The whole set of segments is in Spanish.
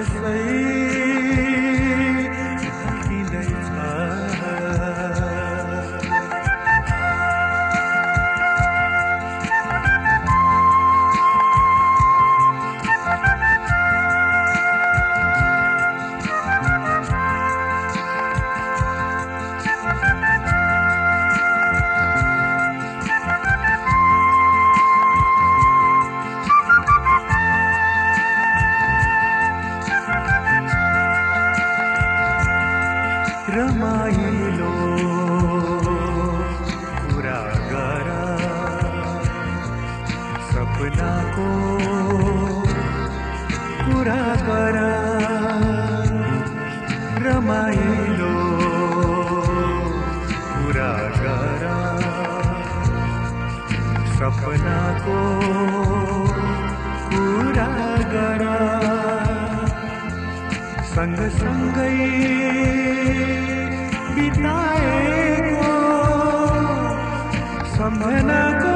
Israel. Rama ilo pura gara, sabna ko pura gara, Rama pura gara, sabna. संग संगै बिताएको सम्झनाको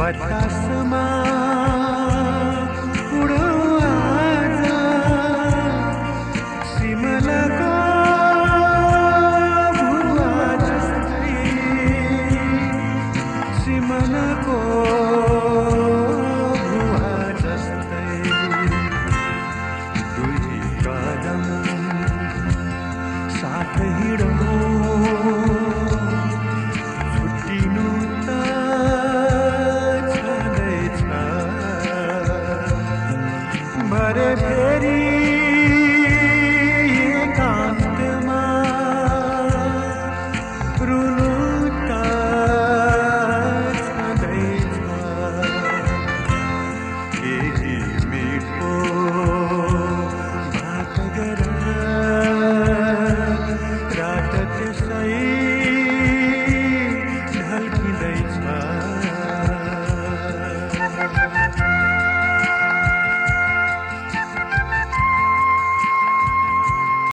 Podcast.